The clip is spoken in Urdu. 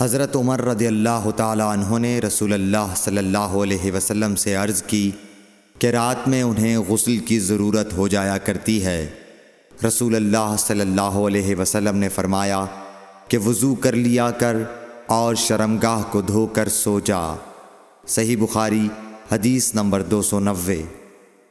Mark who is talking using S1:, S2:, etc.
S1: حضرت عمر رضی اللہ تعالیٰ عنہ نے رسول اللہ صلی اللہ علیہ وسلم سے عرض کی کہ رات میں انہیں غسل کی ضرورت ہو جایا کرتی ہے۔ رسول اللہ صلی اللہ علیہ وسلم نے فرمایا کہ وضو کر لیا کر اور شرمگاہ کو دھو کر سو جا۔ صحیح بخاری حدیث نمبر دو سو نوے۔